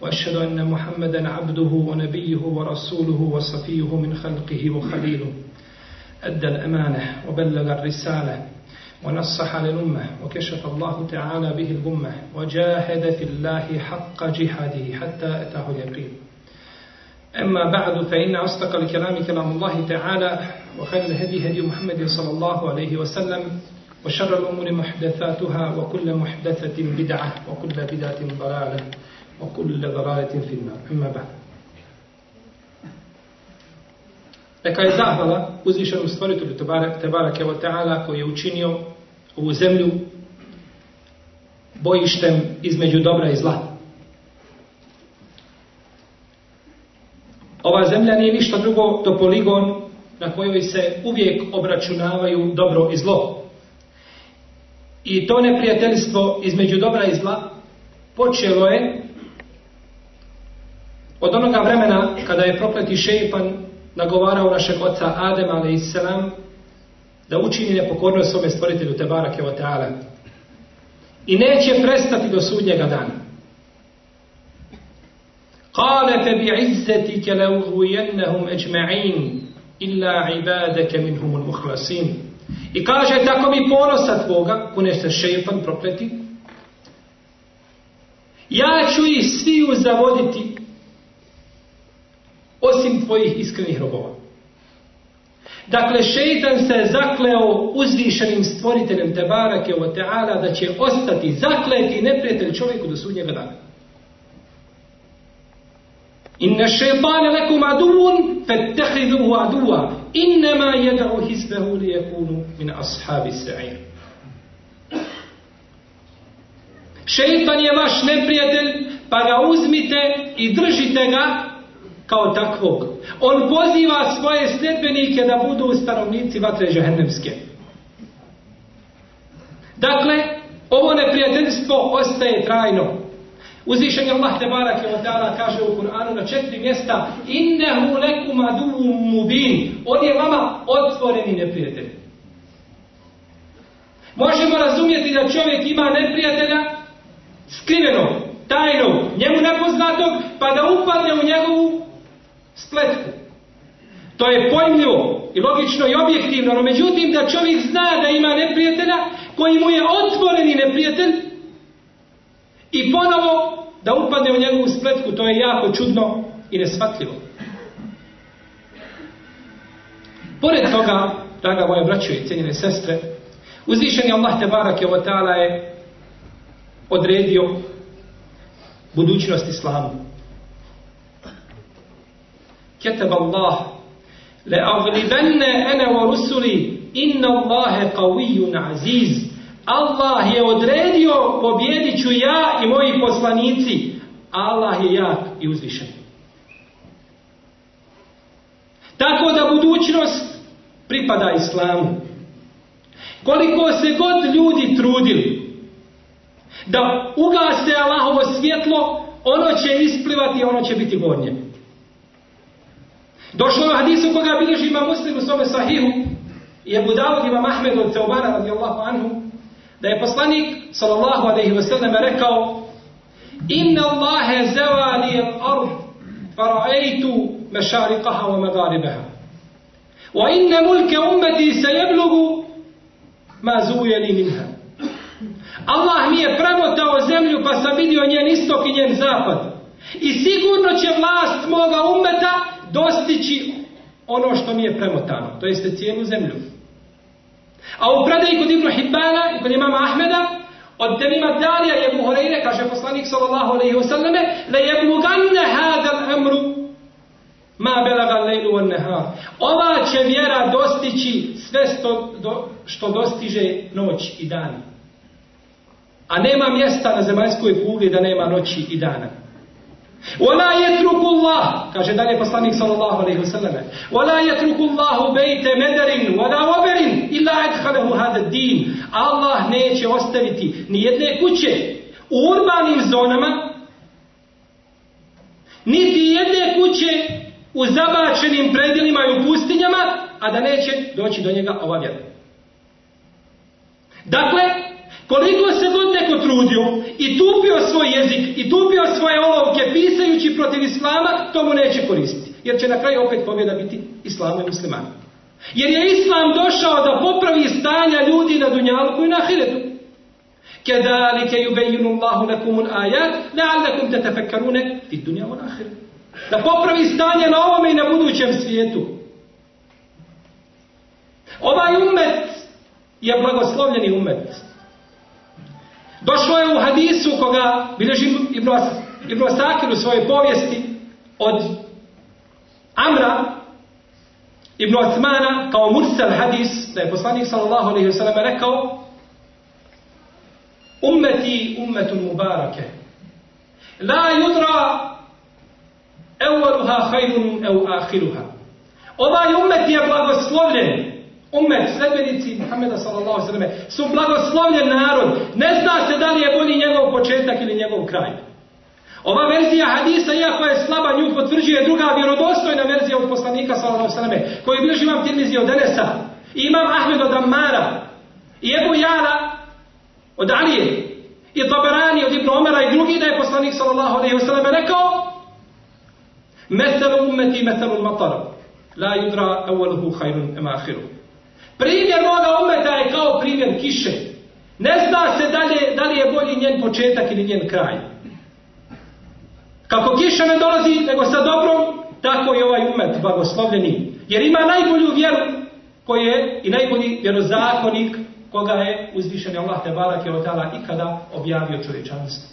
وأشهد أن محمدا عبده ونبيه ورسوله وصفيه من خلقه وخليله. أدى الأمانة وبلغ الرسالة ونصح للأمة وكشف الله تعالى به الأمة وجاهد في الله حق جهاده حتى أتاه اليقين. أما بعد فإن أصدق الكلام كلام الله تعالى وخير الهدي هدي محمد صلى الله عليه وسلم وشر الأمور محدثاتها وكل محدثة بدعة وكل بدعة ضلالة. وكل ضلالة في النار أما بعد Neka je zahvala uzvišenom stvoritelju Tebarake wa ta'ala koji je učinio ovu zemlju bojištem između dobra i zla. Ova zemlja nije ništa drugo do poligon na kojoj se uvijek obračunavaju dobro i zlo. I to neprijateljstvo između dobra i zla počelo je od onoga vremena kada je prokleti šeipan nagovarao našeg oca Adema a.s. da učini nepokornost svome stvoritelju Tebara Kevoteala. I neće prestati do sudnjega dana. Kale fe bi izzeti ke leugujennehum eđma'in illa ibadeke minhumul muhlasin. I kaže, tako mi ponosa tvoga, kune se šeipan prokleti, ja ću ih sviju zavoditi osim tvojih iskrenih robova. Dakle, šeitan se zakleo uzvišenim stvoriteljem Tebarake o Teala da će ostati zakleti neprijatelj čovjeku do sudnjega dana. Inna šeitane lekum aduvun fettehiduhu aduva innama jeda'u hisbehu li min ashabi sa'ir. Šeitan je vaš neprijatelj, pa ga uzmite i držite ga kao takvog. On poziva svoje sljedbenike da budu stanovnici vatre žahennemske. Dakle, ovo neprijateljstvo ostaje trajno. Uzvišen je Allah Tebarak je ta'ala kaže u Kur'anu na četiri mjesta Innehu lekum aduvum mubin. On je vama otvoreni neprijatelj. Možemo razumjeti da čovjek ima neprijatelja skrivenog, tajnog, njemu nepoznatog, pa da upadne u njegovu spletku. To je pojmljivo i logično i objektivno, no međutim da čovjek zna da ima neprijatelja koji mu je otvoreni neprijatelj i ponovo da upadne u njegovu spletku, to je jako čudno i nesvatljivo. Pored toga, draga moje braćo i cijenjene sestre, uzvišeni Allah te o ta'ala je odredio budućnost islamu. كتب الله لأغلبن أنا ورسلي إن الله قوي عزيز Allah je odredio pobjedit ću ja i moji poslanici. Allah je jak i uzvišen. Tako da budućnost pripada islamu. Koliko se god ljudi trudili da ugase Allahovo svjetlo, ono će isplivati, ono će biti gornje. Došlo je hadisu koga bilježi ima muslim u svome sahihu i Abu Dawud ima Mahmed od Teobara radijallahu anhu da je poslanik sallallahu alaihi wa sallam rekao Inna Allahe zavali al-ard fara'aytu mešariqaha wa magaribaha. Wa inna mulke ummeti se jeblugu ma zujeli minha. Allah mi je premotao zemlju pa sam vidio njen istok i njen zapad. I sigurno će vlast moga ummeta dostići ono što mi je premotano, to jeste cijelu zemlju. A u predaji kod Ibn Hibbana i kod imama Ahmeda, od Temima Darija je Buhorejne, kaže poslanik sallallahu alaihi wa sallame, le jebluganne hadal emru ma belaga lejlu an nehar. Ova će vjera dostići sve do, što dostiže noć i dan. A nema mjesta na zemaljskoj kugli da nema noći i dana. Wala yatruku Allah, kaže dalje poslanik sallallahu alejhi ve selleme. Wala yatruku Allah bejte medarin wala wabarin illa adkhalahu hada din. Allah neće ostaviti ni jedne kuće u urbanim zonama niti jedne kuće u zabačenim predjelima i u pustinjama, a da neće doći do njega ova vjera. Dakle, koliko se god neko trudio i tupio svoj jezik i tupio svoje olovke pisajući protiv islama, to mu neće koristiti. Jer će na kraju opet pobjeda biti Islam i Musliman. Jer je islam došao da popravi stanja ljudi na dunjalku i na ahiretu. Kedalike yubejinu Allahu lakum ajat, le'allakum tetefekkarune ti dunja u ahiretu. Da popravi stanje na ovome i na budućem svijetu. Ovaj umet je blagoslovljeni umet. Došlo je u hadisu koga bilježi Ibn, Asakir u svojoj povijesti od Amra Ibn Osmana kao mursal hadis da je poslanik sallallahu alaihi wa sallam rekao Ummeti ummetun mubarake La yudra Evaluha hajrun ev ahiruha. Ovaj umet je blagoslovljen. Umet, sledbenici Muhammeda sallallahu sallam su blagoslovljen narod. Ne zna se da li je bolji njegov početak ili njegov kraj. Ova verzija hadisa, iako je slaba, nju potvrđuje druga vjerodostojna verzija od poslanika sallallahu sallam koju bliži imam Tirmizi od Enesa i imam Ahmed od Ammara i Ebu Jara od Alije i Tabarani od Ibn Omara i drugi da je poslanik sallallahu alaihi wa sallam rekao مثل أمتي مثل المطر لا يدرى أوله خير أم آخره Primjer moga umeta je kao primjer kiše. Ne zna se da li, da li je bolji njen početak ili njen kraj. Kako kiša ne dolazi nego sa dobrom, tako i ovaj umet blagoslovljeni. Jer ima najbolju vjeru koji je i najbolji vjerozakonik koga je uzvišen Allah te barak je otala ikada objavio čovječanstvo.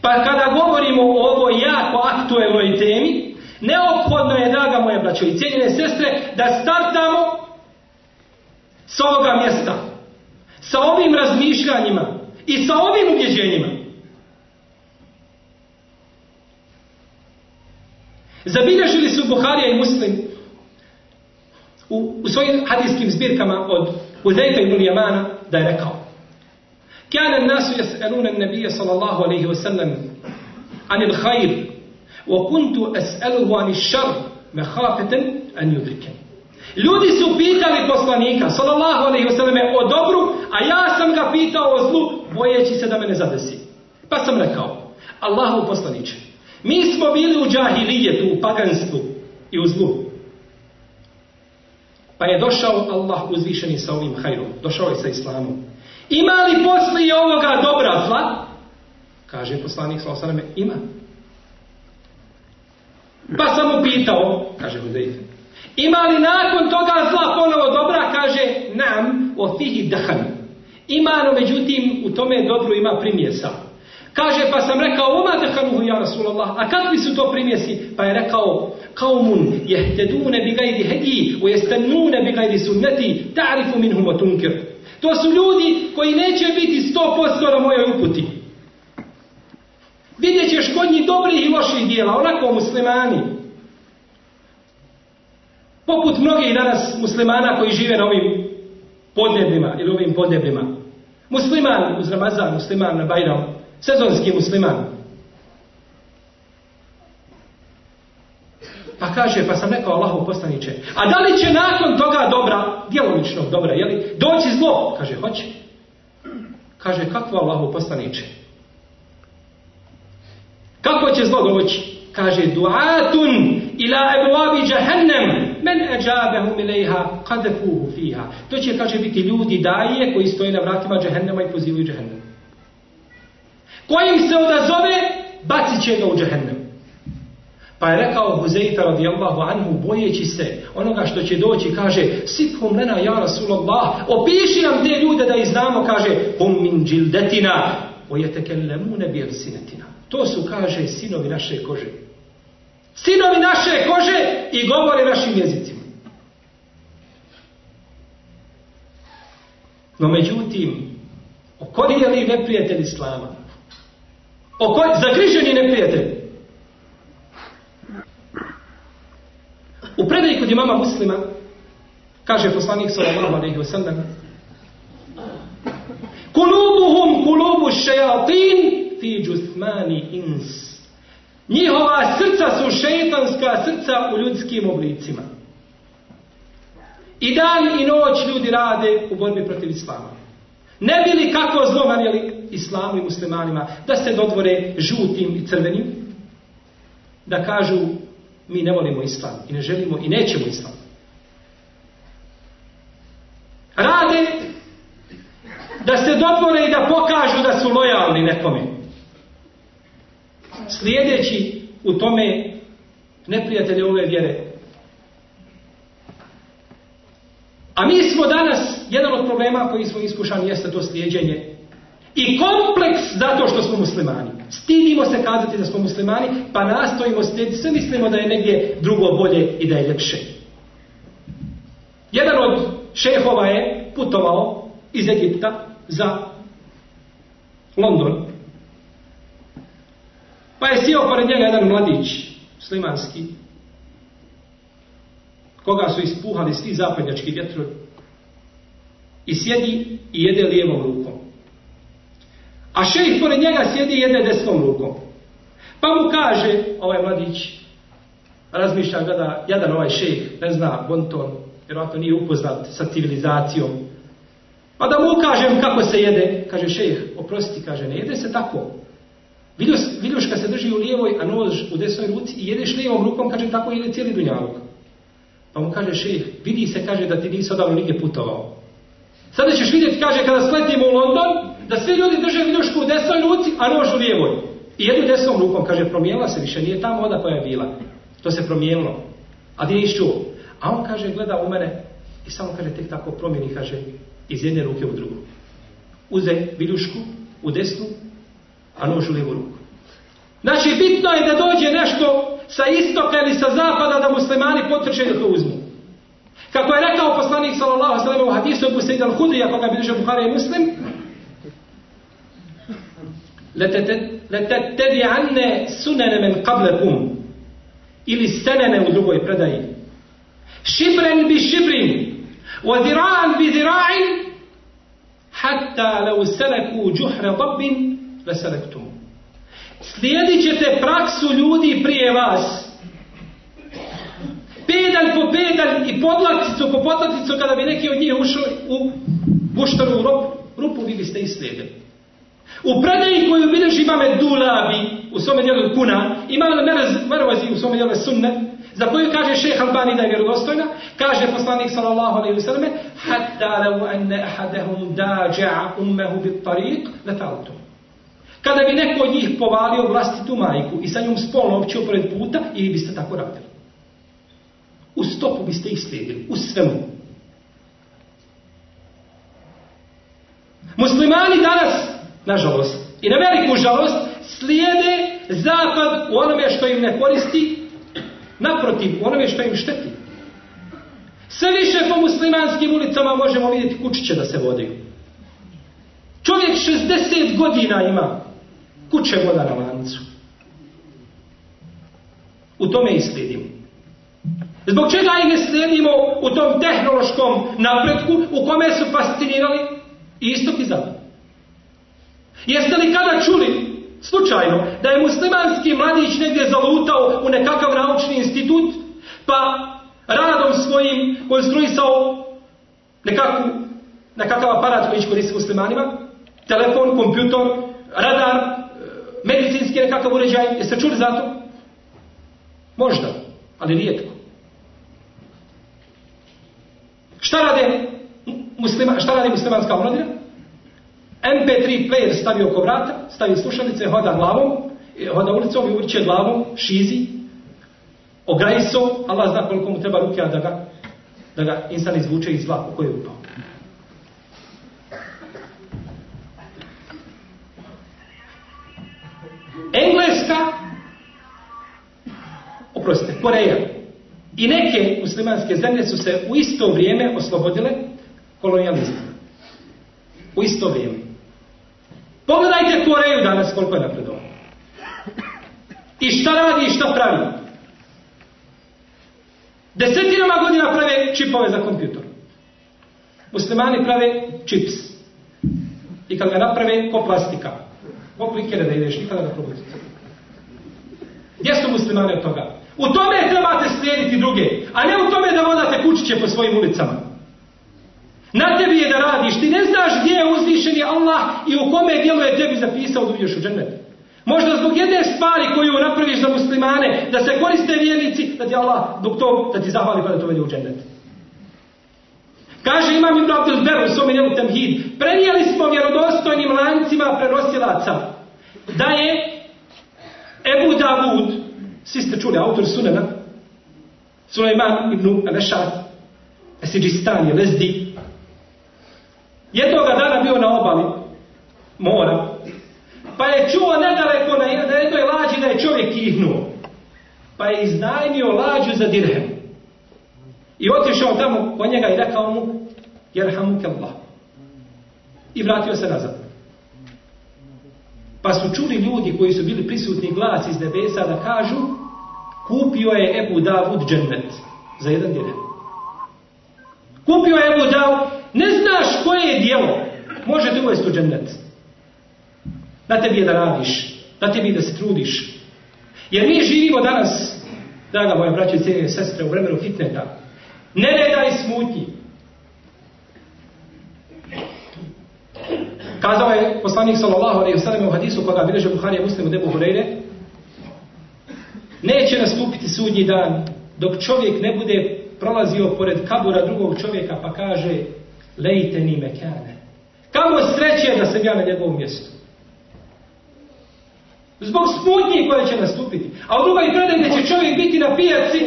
Pa kada govorimo o ovoj jako aktuelnoj temi, Neophodno je, draga moja braćo i cijenjene sestre, da startamo sa ovoga mjesta, sa ovim razmišljanjima i sa ovim ubjeđenjima. Zabilježili su Buharija i Muslim u, u svojim hadijskim zbirkama od Uzeyfa ibn Jamana da je rekao Kjana nasu jes elune nebije sallallahu alaihi wasallam anil hajr وكنت أسأله عن الشر مخافة أن يدركني Ljudi su pitali poslanika, sallallahu alaihi wasallam, o dobru, a ja sam ga pitao o zlu, bojeći se da me ne zadesi. Pa sam rekao, Allahu poslaniče, mi smo bili u džahilijetu, u paganstvu i u zlu. Pa je došao Allah uzvišeni sa ovim hajrom, došao je sa islamom. Ima li poslije ovoga dobra zla? Kaže poslanik sa osaname, ima. Pa sam mu pitao, kaže Hudejfe, ima li nakon toga zla ponovo dobra? Kaže, nam, o fihi dahan. Ima, no međutim, u tome dobru ima primjesa. Kaže, pa sam rekao, oma dahanuhu, ja Rasulallah, a kakvi su to primjesi? Pa je rekao, kaumun jehtedune bi gajdi hediji, u jestennune bi gajdi sunneti, ta'rifu minhum o tunkir. To su ljudi koji neće biti 100% na mojoj uputi. Vidjet ćeš kod njih dobrih i loših dijela, onako muslimani. Poput mnogih danas muslimana koji žive na ovim podnebima ili ovim podnebima. Musliman uz Ramazan, musliman na Bajram, sezonski musliman. Pa kaže, pa sam rekao Allahu poslaniče, a da li će nakon toga dobra, djelomičnog dobra, jeli, doći zlo? Kaže, hoće. Kaže, kakvo Allahu poslaniče? Kako će zlo doći? Kaže, duatun ila ebuabi jahannam, men eđabehu milejha, kadefuhu fiha. To će, kaže, biti ljudi daje koji stoje na vratima džahennema i pozivaju džahennem. Kojim se odazove, bacit će ga u džahennem. Pa je rekao Huzeyfa radijallahu anhu bojeći se onoga što će doći, kaže Sifhum lena ja Rasulallah, opiši nam te ljude da ih znamo, kaže Hum min džildetina, ojetekelemune bijel sinetina. To su, kaže, sinovi naše kože. Sinovi naše kože i govore našim jezicima. No međutim, okorijeli neprijatelj Islama, okor... zagriženi neprijatelj, U predaj kod imama muslima, kaže poslanik sallallahu alaihi wa sallam, Kulubuhum kulubu šejatin fi džuthmani ins. Njihova srca su šeitanska srca u ljudskim oblicima. I dan i noć ljudi rade u borbi protiv islama. Ne bi li kako zlo nanijeli islamu i muslimanima da se dodvore žutim i crvenim, da kažu mi ne volimo islam i ne želimo i nećemo islam. Rade da se dodvore i da pokažu da su lojalni nekome. Slijedeći u tome neprijatelje ove vjere. A mi smo danas, jedan od problema koji smo iskušani jeste to slijedženje. I kompleks zato što smo muslimani. Stidimo se kazati da smo muslimani, pa nastojimo slijediti. Sve mislimo da je negdje drugo bolje i da je ljepše. Jedan od šehova je putovao iz Egipta za London. Pa je sjeo pored njega jedan mladić, slimanski, koga su ispuhali svi zapadnjački vjetrovi. I sjedi i jede lijevom rukom. A šejih pored njega sjedi i jede desnom rukom. Pa mu kaže, ovaj mladić, razmišlja gleda, jadan ovaj šejih, ne zna bonton, vjerojatno nije upoznat sa civilizacijom, Pa da mu ukažem kako se jede, kaže šejh, oprosti, kaže, ne jede se tako. Viljuš, viljuška se drži u lijevoj, a nož u desnoj ruci i jedeš lijevom rukom, kaže, tako jede cijeli dunjalog. Pa mu kaže šejh, vidi se, kaže, da ti nisi odavno nigdje putovao. Sada ćeš vidjeti, kaže, kada sletimo u London, da svi ljudi drže viljušku u desnoj ruci, a nož u lijevoj. I jedu desnom rukom, kaže, promijenila se više, nije ta voda koja je bila. To se promijenilo. A ti nisi čuo. A on kaže, gleda u mene i samo kaže, tek tako promijeni, kaže, iz jedne ruke u drugu. Uze viljušku u desnu, a nož u lijevu ruku. Znači, bitno je da dođe nešto sa istoka ili sa zapada da muslimani potrče da to uzmu. Kako je rekao poslanik sallallahu sallam u hadisu Ebu Sejid al-Hudrija, koga bi držao Buhari i Muslim, letetedi anne sunene men qablekum ili senene u drugoj predaji. Šibren bi šibrin وذراعا بذراع حتى لو سلكوا جحر ضب لسلكتم slijedit ćete praksu ljudi prije vas pedalj po pedalj i podlaticu po podlaticu kada bi neki od njih ušli u buštaru rupu, rupu vi biste ih slijedili u predaji koju bilježi imame Dulabi u svome dijelu Kuna imame Mervazi u svome dijelu Sunne Za koju kaže šeha Albani da je vjerodostojna, kaže poslanik sallallahu alaihi wa sallam, hatta lau enne ahadehum dađa'a ummehu bit tariq, letaltu. Kada bi neko od njih povalio vlastitu majku i sa njom spolno općio pored puta, i biste tako radili. U stopu biste ih slijedili, u svemu. Muslimani danas, nažalost, i na veliku žalost, slijede zapad u onome što im ne koristi Naprotiv, onome što im šteti. Sve više po muslimanskim ulicama možemo vidjeti kućiće da se vode. Čovjek 60 godina ima kuće voda na lancu. U tome i slijedimo. Zbog čega ih ne slijedimo u tom tehnološkom napretku u kome su fascinirali i istok i zapad? Jeste li kada čuli slučajno, da je muslimanski mladić negdje zalutao u nekakav naučni institut, pa radom svojim konstruisao nekakvu, nekakav aparat koji će koristiti muslimanima, telefon, kompjutor, radar, medicinski nekakav uređaj, jeste čuli za to? Možda, ali rijetko. Šta rade, muslima, šta radi muslimanska omladina? MP3 player stavi oko vrata, stavi slušalice, hoda glavom, hoda ulicom i urče glavom, šizi, ograji so, Allah zna koliko mu treba ruke, da ga, da ga insan izvuče iz zla u koje je upao. Engleska, oprostite, Koreja i neke muslimanske zemlje su se u isto vrijeme oslobodile kolonijalizma. U isto vrijeme. Koreju danas koliko je napredovao. I šta radi i šta pravi. Desetinama čipove za kompjutor. Muslimani prave čips. I kad ga naprave, ko plastika. Ko klikere da ideš, nikada da probudite. Gdje su muslimani od toga? U tome trebate slijediti druge, a ne u tome da vodate kućiće po svojim ulicama. Na tebi je da radiš, ti ne znaš gdje je uzvišeni Allah i u kome dijelu je tebi zapisao da uđeš u džennet. Možda zbog jedne stvari koju napraviš za muslimane, da se koriste vjernici, da ti Allah dok to, da ti zahvali pa da to vede u džennet. Kaže Imam Ibn Abdul Ber u svome njelu Temhid, prenijeli smo vjerodostojnim lancima prenosilaca da je Ebu Davud, svi ste čuli, autor Sunana, Sulejman ibn Alešad, Esiđistan je jednoga dana bio na obali mora, pa je čuo nedaleko na jednoj lađi da je čovjek ihnuo, pa je iznajmio lađu za dirhem. I otišao tamo po njega i rekao mu, jerhamuke Allah. I vratio se nazad. Pa su čuli ljudi koji su bili prisutni glas iz nebesa da kažu, kupio je Ebu Davud džennet za jedan dirhem. Kupio je Ebu Davud, ne znaš koje je dijelo, može te uvesti u džennet. Na tebi je da radiš, na tebi je da se trudiš. Jer mi živimo danas, draga moja braća i sestre, u vremenu fitneta, nereda i smutnji. Kazao je poslanik sallallahu alejhi ve sellem u hadisu koga bilježe Buharija Muslim u Debu Hurajre Neće nastupiti sudnji dan dok čovjek ne bude prolazio pored kabura drugog čovjeka pa kaže lejte ni mekane. Kamo sreće da sam ja na njegovom mjestu. Zbog smutnji koje će nastupiti. A u drugoj predaj da će čovjek biti na pijaci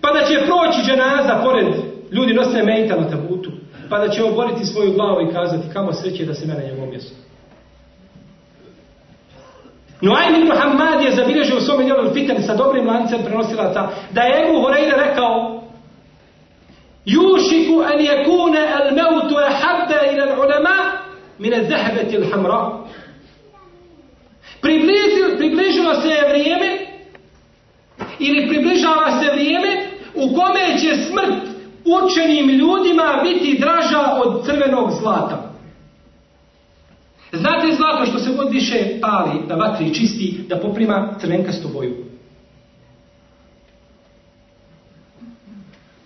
pa da će proći dženaza pored ljudi nose mejta na tabutu pa da će oboriti svoju glavu i kazati kamo sreće da se mene njegovom mjestu. Nuaym ibn Hamad je zabilježio u svome djelu fitan sa dobrim lancem prenosilaca da je Ebu Horeide rekao Jušiku an yakuna al mautu ahabba ila al ulama min al zahabati al hamra. Približilo, se je vrijeme ili približava se vrijeme u kome će smrt učenim ljudima biti draža od crvenog zlata. Znate zlato što se god više pali na vatri čisti da poprima crvenkastu boju.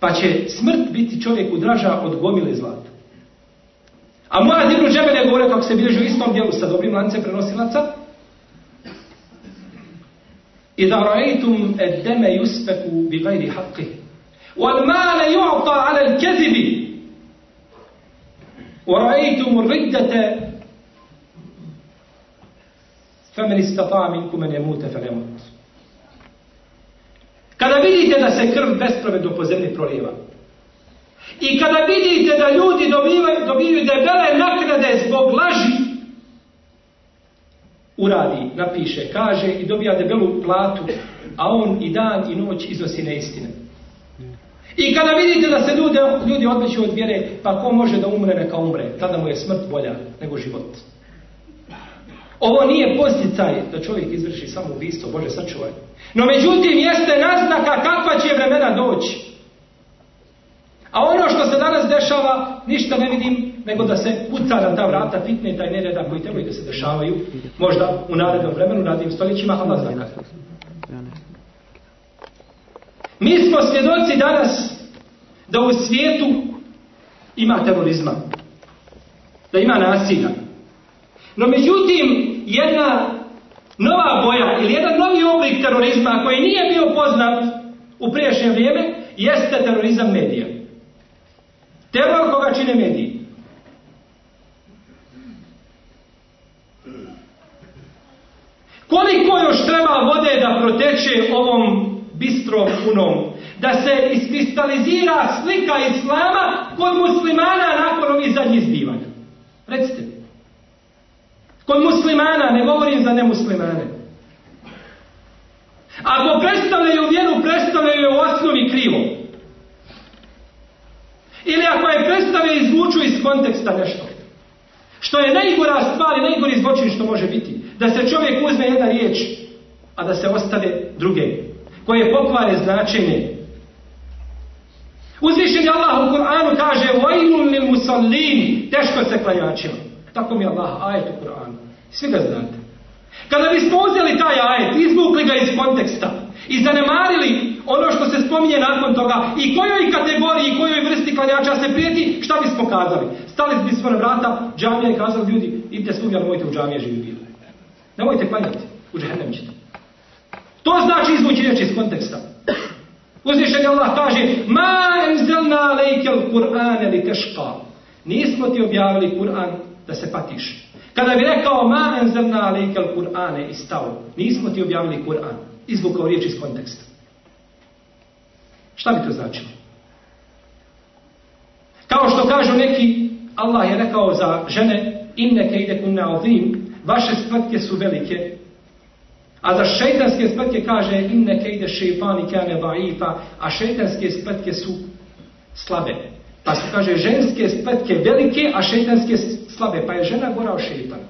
Pa će smrt biti čovjeku draža od gomile zlata. A moja divnu džebel je govorio kako se bilježi u istom dijelu sa dobrim lancem prenosilaca. I da rajtum ed deme yuspeku bi gajri haqqi. Wal male ju'ta ala al-kezibi. ورأيتم الردة فمن استطاع منكم ان يموت فليموت Kada vidite da se krv bespravedno po zemlji prolijeva i kada vidite da ljudi dobivaju, dobivaju debele naknade zbog laži, uradi, napiše, kaže i dobija debelu platu, a on i dan i noć iznosi neistine. I kada vidite da se ljudi, ljudi odmeću od vjere, pa ko može da umre, neka umre. Tada mu je smrt bolja nego život. Ovo nije posticaj da čovjek izvrši samo ubistvo, Bože sačuvaj. No međutim jeste naznaka kakva će vremena doći. A ono što se danas dešava, ništa ne vidim, nego da se puca na ta vrata fitne taj nereda koji trebaju da se dešavaju, možda u narednom vremenu, narednim stoljećima, Allah zna. Mi smo svjedoci danas da u svijetu ima terorizma. Da ima nasilja. No međutim, jedna nova boja ili jedan novi oblik terorizma koji nije bio poznat u priješnje vrijeme jeste terorizam medija. Teror koga čine mediji. Koliko još treba vode da proteče ovom bistrom punom? Da se iskristalizira slika islama kod muslimana nakon ovih zadnjih zbivanja? Recite. Kod muslimana, ne govorim za nemuslimane. Ako predstavljaju vjeru, predstavljaju je u osnovi krivo. Ili ako je predstave izvuču iz konteksta nešto. Što je najgora stvar i najgori zločin što može biti. Da se čovjek uzme jedna riječ, a da se ostave druge. Koje pokvare značenje. Uzvišen je Allah u Kur'anu kaže musallin, teško se klanjačima. Tako mi je Allah ajet u Kur'anu. Svi ga znate. Kada bismo uzeli taj ajet, izvukli ga iz konteksta i zanemarili ono što se spominje nakon toga i kojoj kategoriji i kojoj vrsti klanjača se prijeti, šta bismo kazali? Stali bismo na vrata džamija i kazali ljudi, idite svugdje, ali mojte u džamije živi. Nemojte klanjati, u džahennem ćete. To znači izvući riječ iz konteksta. Uzvišen Allah kaže Ma enzelna lejkel Kur'ane li teška. Nismo ti objavili Kur'an da se patiš. Kada bi rekao Ma enzelna lejkel Kur'ane i stao. Nismo ti objavili Kur'an. Izvukao riječ iz konteksta. Šta bi to značilo? Kao što kažu neki, Allah je rekao za žene Inne ide kunna ovim, vaše spletke su velike, a za šeitanske spletke kaže inne kejde šeitani kane da'ifa, a šeitanske spletke su slabe. Pa su kaže ženske spletke velike, a šeitanske slabe. Pa je žena gora od šeitana.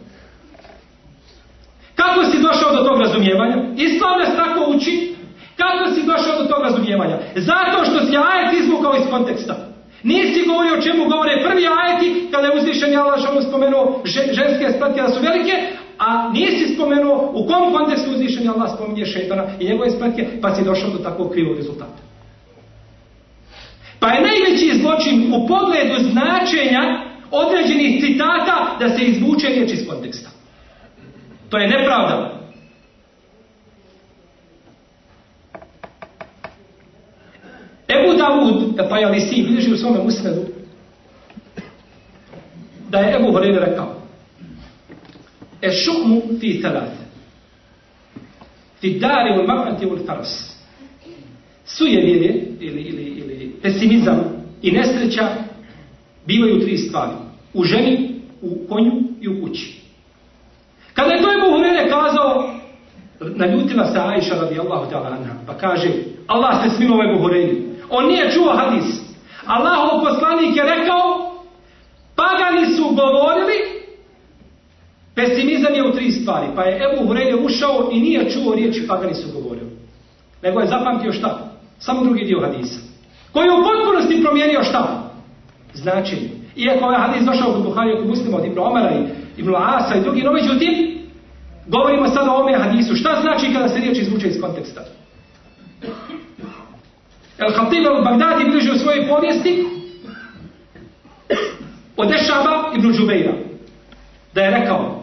Kako si došao do tog razumijevanja? Islam nas tako uči. Kako si došao do tog razumijevanja? Zato što si ajet izvukao iz konteksta. Nisi govorio o čemu govore prvi ajeti kada je uzvišen Allah što spomenuo ženske spletke da su velike, a nisi spomenuo u kom kontekstu uzvišen Allah spominje šetana i njegove spletke, pa si došao do takvog krivog rezultata. Pa je najveći zločin u pogledu značenja određenih citata da se izvuče riječ iz konteksta. To je nepravda. Ebu Davud, pa je ali si, bilježi u svome musnedu, da je Ebu Horeire rekao, E šukmu fi thalath. Fi dari u mar'ati u faras. Sujevjerje ili, ili, ili pesimizam i nesreća bivaju tri stvari. U ženi, u konju i u kući. Kada je to Ebu Hurere kazao, naljutila se Aisha radijallahu ta'ala anha, pa kaže, Allah se smilo Ebu Hurere. On nije čuo hadis. Allahov poslanik je rekao, pagani su govorili Pesimizam je u tri stvari. Pa je Ebu Hureyre ušao i nije čuo riječi pagani su govorili. Nego je zapamtio šta? Samo drugi dio hadisa. Koji je u potpunosti promijenio šta? Značenje. Iako je hadis došao kod Buhari kod muslima od Ibn Omara i Ibn Asa i drugi, no međutim, govorimo sada o ovome hadisu. Šta znači kada se riječ izvuče iz konteksta? El Khatib al-Baghdadi bliže u svojoj povijesti od Ešaba ibn Džubeira. Da je rekao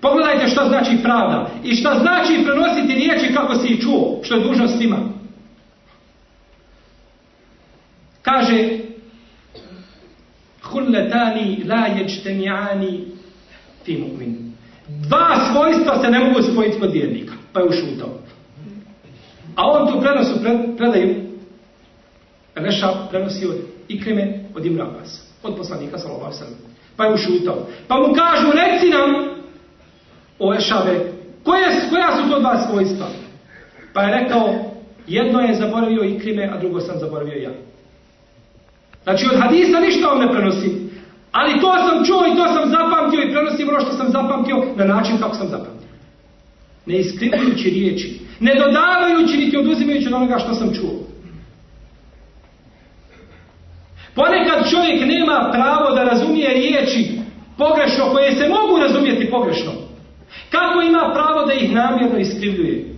Pogledajte šta znači pravda i šta znači prenositi riječi kako si ih čuo, što je dužnost svima. Kaže Hulletani la jeđtemiani fi mu'min. Dva svojstva se ne mogu spojiti kod vjernika. Pa je ušutao. A on tu prenosu predaju Reša prenosi od Ikrime od Ibn Abbas. Od poslanika sallallahu. Pa je ušutao. Pa mu kažu reci nam o Ešave, koje, koja su to dva svojstva? Pa je rekao, jedno je zaboravio i krime, a drugo sam zaboravio ja. Znači od hadisa ništa vam ne prenosim. Ali to sam čuo i to sam zapamtio i prenosim ono što sam zapamtio na način kako sam zapamtio. Ne iskrivujući riječi. Ne dodavajući niti oduzimajući od onoga što sam čuo. Ponekad čovjek nema pravo da razumije riječi pogrešno koje se mogu razumjeti pogrešno. Kako ima pravo da ih namjerno iskrivljuje?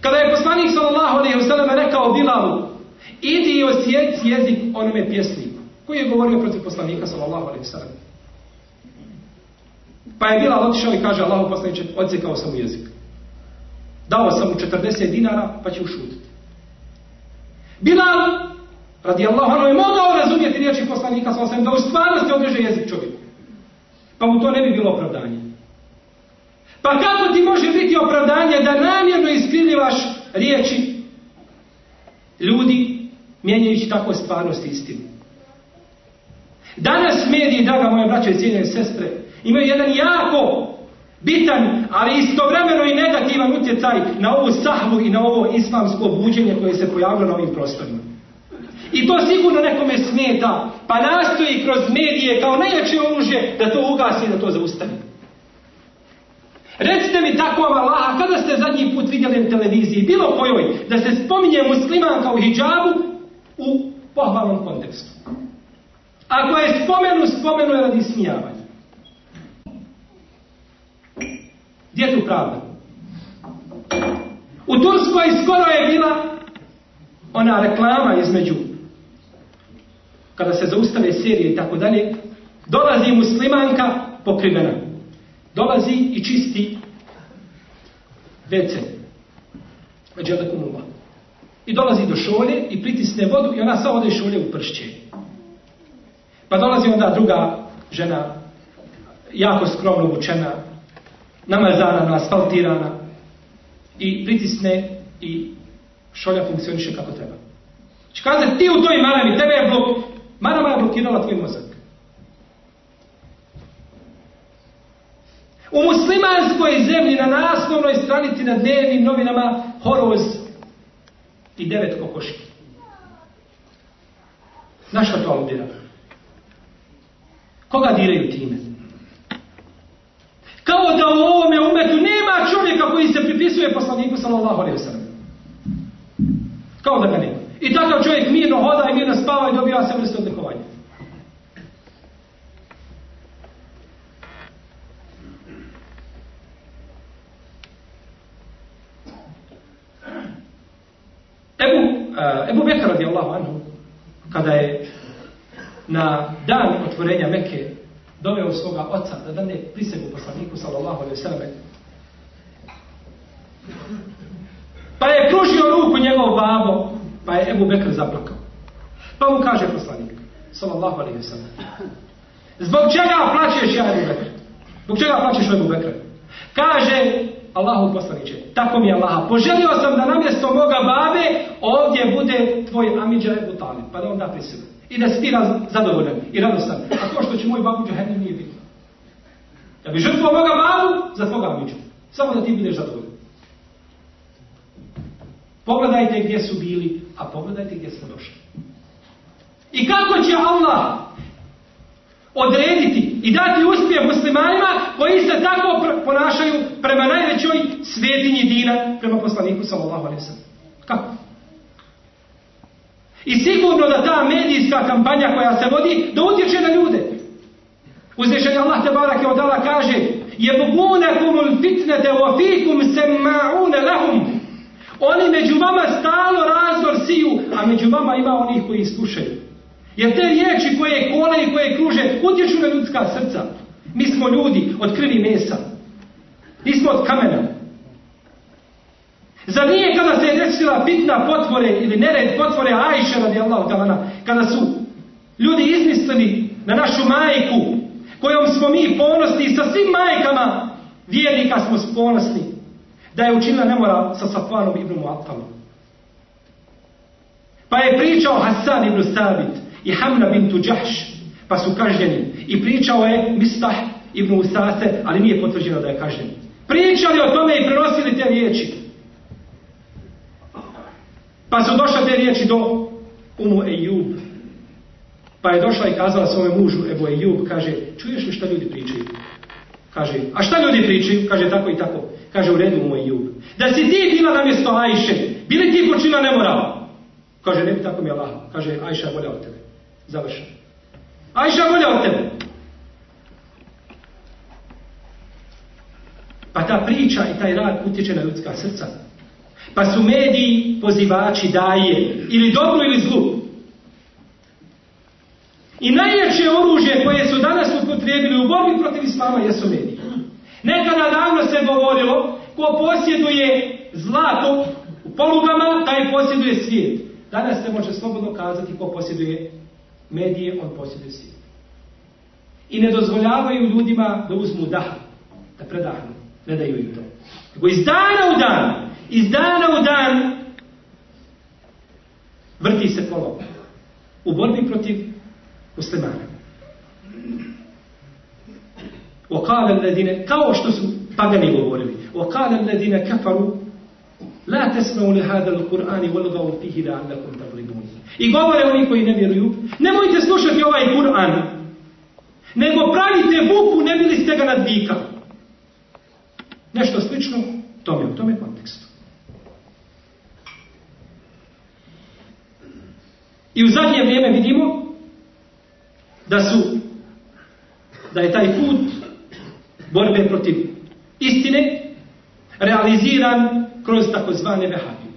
Kada je poslanik sallallahu alejhi ve rekao Bilalu: "Idi i osjeci jezik onome pjesniku." Koji je govorio protiv poslanika sallallahu alejhi ve sellem? Pa je Bilal otišao i kaže Allahu poslaniče, odsekao sam mu jezik. Dao sam mu 40 dinara, pa će ušutiti. Bilal, radijallahu anhu, je mogao razumjeti riječi poslanika sallallahu sellem da u stvarnosti odreže jezik čovjeku. Pa mu to ne bi bilo opravdanje. Pa kako ti može biti opravdanje da namjerno iskrivljivaš riječi ljudi mijenjajući tako stvarnost istinu? Danas mediji, draga moje braće i cijenjene sestre, imaju jedan jako bitan, ali istovremeno i negativan utjecaj na ovu sahvu i na ovo islamsko buđenje koje se pojavilo na ovim prostorima. I to sigurno nekome smeta, pa nastoji kroz medije kao najjače oružje da to ugasi i da to zaustavi. Recite mi tako Allaha, kada ste zadnji put vidjeli na televiziji, bilo kojoj, da se spominje muslimanka u hijabu u pohvalnom kontekstu. Ako je spomenu, spomenu je radi smijavanja. Gdje je tu pravda? U Turskoj skoro je bila ona reklama između kada se zaustave serije i tako dalje, dolazi muslimanka pokrivena. Dolazi i čisti WC. I dolazi do šolje i pritisne vodu i ona samo ode šolje u pršće. Pa dolazi onda druga žena, jako skromno vučena, namazana, asfaltirana i pritisne i šolja funkcioniše kako treba. Či kaže, ti u toj marami, tebe je blok, marama je blokirala tvoj mozak. U muslimanskoj zemlji na naslovnoj stranici na dnevnim novinama horoz i devet kokoški. Na što to aludira? Koga diraju time? Kao da u ovome umetu nema čovjeka koji se pripisuje poslaniku sallallahu alaihi sallam. Kao da ga nema. I takav čovjek mirno hoda i mirno spava i dobija se vrste odlikovanja. Ebu, uh, Ebu Bekar radijallahu anhu, kada je na dan otvorenja Mekke doveo svoga oca da dane prisegu poslaniku sallallahu alaihi sallam pa je pružio ruku njegov babo pa je Ebu Bekr zaplakao. Pa mu kaže poslanik sallallahu alaihi sallam zbog čega plaćeš ja Ebu Bekr? Zbog čega plaćeš Ebu Bekr? Kaže Allahu poslaniće, tako mi je Allaha. Poželio sam da namjesto moga babe ovdje bude tvoj Amidža Ebu Talib, pa da on da prisegu. I da si ti zadovoljan i radostan. A to što će moj babu džahennem nije bitno. Ja bi žrtvo moga babu za tvoga Amidžu. Samo da ti budeš zadovoljan. Pogledajte gdje su bili, a pogledajte gdje smo došli. I kako će Allah odrediti i dati uspjeh muslimanima koji se tako ponašaju prema najvećoj svetinji dina, prema poslaniku sallallahu alaihi Kako? I sigurno da ta medijska kampanja koja se vodi, da utječe na ljude. Uzvišenje Allah te barake od Allah kaže fitnete wa fikum semma'une lahum Oni među vama stalo razdor siju, a među vama ima onih koji slušaju. Jer te riječi koje kole i koje kruže utječu na ljudska srca. Mi smo ljudi od krvi mesa. Nismo od kamena. Zar nije kada se je desila bitna potvore ili nered potvore Ajše radijallahu talana, kada su ljudi izmislili na našu majku, kojom smo mi ponosni i sa svim majkama vjernika smo ponosni, da je učinila nemora sa Safanom ibn Muattalom. Pa je pričao Hasan ibn Sabit i Hamna bintu Đahš, pa su kažnjeni. I pričao je Mistah ibn Usase, ali nije potvrđeno da je kažnjen. Pričali o tome i prenosili te riječi. Pa su došle te riječi do Umu Ejub. Pa je došla i kazala svome mužu Ebu Ejub, kaže, čuješ li šta ljudi pričaju? Kaže, a šta ljudi pričaju? Kaže, tako i tako. Kaže, u redu Umu Ejub. Da si ti bila na mjesto Ajše, bili ti počina nemoral? Kaže, ne bi tako mi Allah. Kaže, Ajša bolja od tebe. Završeno. Ajša bolja od tebe. Pa ta priča i taj rad utječe na ljudska srca. Pa su mediji pozivači daje ili dobro ili zlu. I najjače oružje koje su danas upotrijebili u borbi protiv islama jesu mediji. Nekada davno se govorilo ko posjeduje zlato u polugama, taj posjeduje svijet. Danas se može slobodno kazati ko posjeduje medije, on posjeduje svijet. I ne dozvoljavaju ljudima da uzmu dah, da predahnu. Ne daju im to. Nego iz dana u dan, iz dana u dan vrti se kolo u borbi protiv muslimana. وقال الذين kao što su pagani govorili وقال الذين كفروا لا تسمعوا لهذا القرآن والغوا فيه لعلكم تغلبون i govore oni koji ne vjeruju, nemojte slušati ovaj Kur'an, nego pravite buku, ne bili ste ga nadvikali. Nešto slično tome, u tome kontekstu. I u zadnje vrijeme vidimo da su da je taj put borbe protiv istine realiziran kroz takozvane vehabije.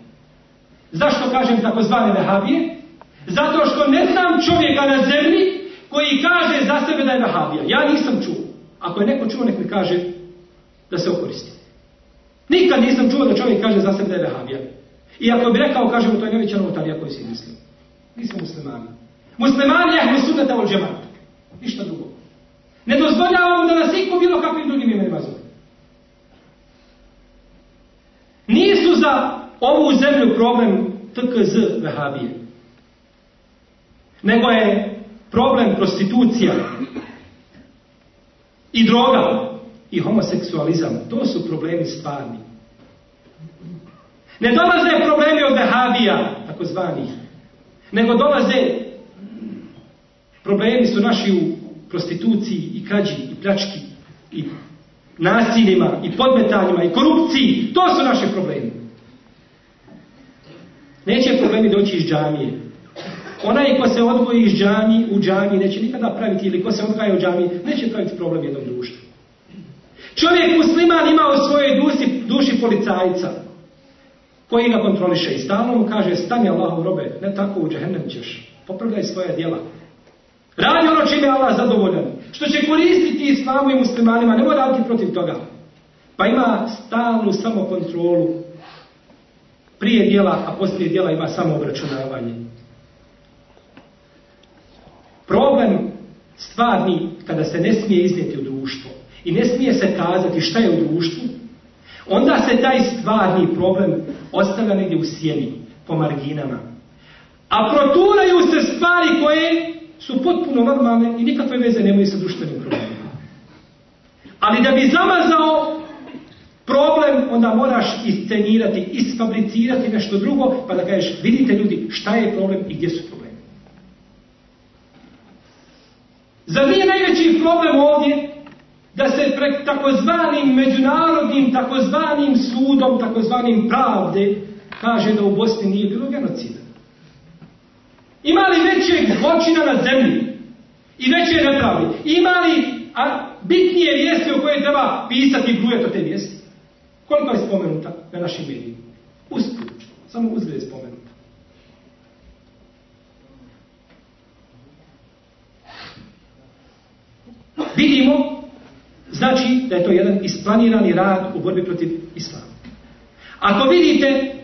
Zašto kažem takozvane vehabije? Zato što ne znam čovjeka na zemlji koji kaže za sebe da je vehabija. Ja nisam čuo. Ako je neko čuo, nek mi kaže da se okoristi. Nikad nisam čuo da čovjek kaže za sebe da je vehabija. I ako bi rekao, kažemo, to je nevića novotarija koji si misli. Nismo muslimani. Muslimani je ahlu sunnata od. Ništa drugo. Ne dozvoljavamo da nas iko bilo kakvim drugim imenima zove. Nisu za ovu zemlju problem TKZ vehabije. Nego je problem prostitucija i droga i homoseksualizam. To su problemi stvarni. Ne dolaze problemi od vehabija, takozvanih, nego dolaze problemi su naši u prostituciji i krađi i pljački i nasiljima i podmetanjima i korupciji. To su naši problemi. Neće problemi doći iz džamije. Onaj ko se odgoji iz džami, u džami neće nikada praviti, ili ko se odgaja u džami, neće praviti problem jednom društvu. Čovjek musliman ima u svojoj duši, duši policajca koji ga kontroliše i stalno mu kaže stani Allah u robe, ne tako u džehennem ćeš, popravljaj svoje djela. Radi ono čime je Allah zadovoljan. Što će koristiti islamu i muslimanima, ne mora raditi protiv toga. Pa ima stalnu samokontrolu prije dijela, a poslije dijela ima samo obračunavanje. Problem stvarni kada se ne smije iznijeti u društvo i ne smije se kazati šta je u društvu, onda se taj stvarni problem ostavlja negdje u sjeni, po marginama. A proturaju se stvari koje su potpuno normalne i nikakve veze nemaju sa društvenim problemima. Ali da bi zamazao problem, onda moraš iscenirati, isfabricirati nešto drugo, pa da kažeš, vidite ljudi, šta je problem i gdje su problemi. Zar nije najveći problem ovdje da se pred takozvanim međunarodnim, takozvanim sudom, takozvanim pravde, kaže da u Bosni nije bilo genocida? Ima li većeg zločina na zemlji i veće nepravde? Ima li a, bitnije vijesti o koje treba pisati i te vijesti? Koliko je spomenuta na našim medijima? Usput. Samo uzgled je spomenuta. Vidimo, znači da je to jedan isplanirani rad u borbi protiv islama. Ako vidite,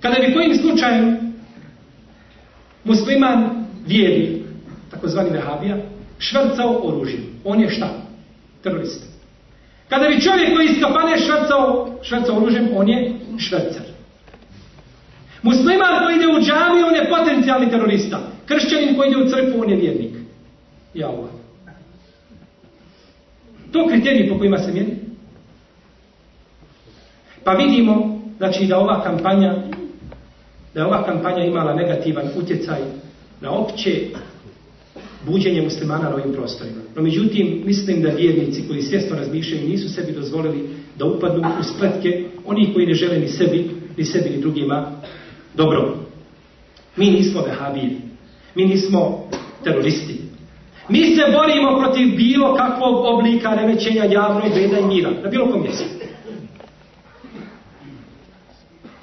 kada bi kojim slučajem musliman vjerni, takozvani vehabija, švrcao oružje. On je šta? Terorista. Kada bi čovjek koji iz kafane švrcao, švrcao oružjem, on je švrcar. Musliman koji ide u džami, on je potencijalni terorista. Kršćanin koji ide u crkvu, on je vjernik. Ja Allah. To kriteriji po kojima se mjeri. Pa vidimo, znači da ova kampanja da je ova kampanja imala negativan utjecaj na opće buđenje muslimana na ovim prostorima. No međutim, mislim da vjernici koji svjesno razmišljaju nisu sebi dozvolili da upadnu u spletke onih koji ne žele ni sebi, ni sebi ni drugima dobro. Mi nismo vehabiji. Mi nismo teroristi. Mi se borimo protiv bilo kakvog oblika remećenja javnog reda i mira. Na bilo kom mjestu.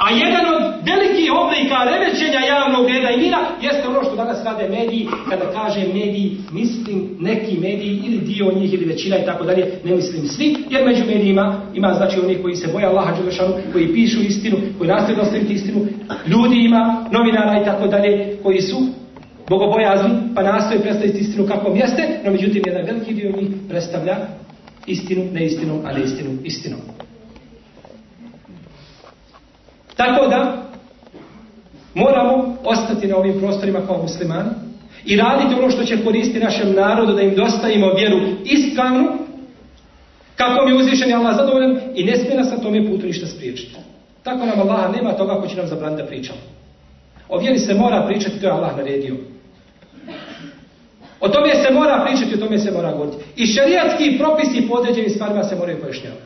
A jedan od velikih oblika remećenja javnog reda i mira jeste ono što danas rade mediji, kada kaže mediji, mislim neki mediji ili dio njih ili većina i tako dalje, ne mislim svi, jer među medijima ima znači oni koji se boje Allaha Đelešanu, koji pišu istinu, koji nastoje dostaviti istinu, ljudi ima, novinara i tako dalje, koji su bogobojazni, pa nastoje predstaviti istinu kakvom jeste, no međutim jedan veliki dio njih predstavlja istinu neistinom, a neistinu istinom. Tako da moramo ostati na ovim prostorima kao muslimani i raditi ono što će koristiti našem narodu da im dostavimo vjeru ispravnu kako mi je uzvišen Allah zadovoljan i ne smije nas na tome putu ništa spriječiti. Tako nam Allah nema toga ko će nam zabraniti da pričamo. O vjeri se mora pričati, to je Allah naredio. O tome se mora pričati, o tome se mora govoriti. I šarijatski propisi po određenim stvarima se moraju pojašnjavati.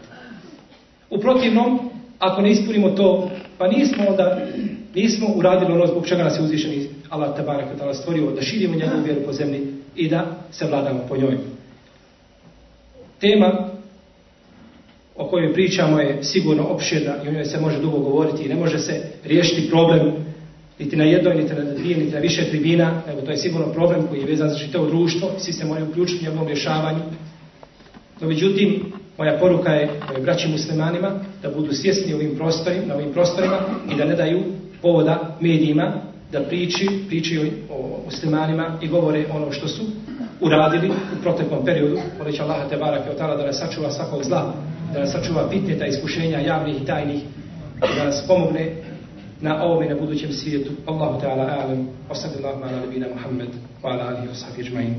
U protivnom, ako ne ispunimo to, pa nismo onda nismo uradili ono zbog čega nas je uzvišeni Allah tabarak ta'ala stvorio, da širimo njegovu vjeru po zemlji i da se vladamo po njoj. Tema o kojoj pričamo je sigurno opširna i o njoj se može dugo govoriti i ne može se riješiti problem niti na jednoj, niti na dvije, niti na više tribina, nego to je sigurno problem koji je vezan za čitavo društvo i svi se moraju uključiti u njegovom rješavanju. No, međutim, moja poruka je moje braći muslimanima da budu svjesni ovim prostorima, na ovim prostorima i da ne daju povoda medijima da priči, pričaju o muslimanima i govore ono što su uradili u proteklom periodu. Moleći Allah te barake od da nas sačuva svakog zla, da nas sačuva pitnjeta iskušenja javnih i tajnih, da nas pomogne na ovom i na budućem svijetu. Allahu Teala alam, wa sallallahu ala nabina Muhammed, wa ala alihi wa sahbihi ajma'in,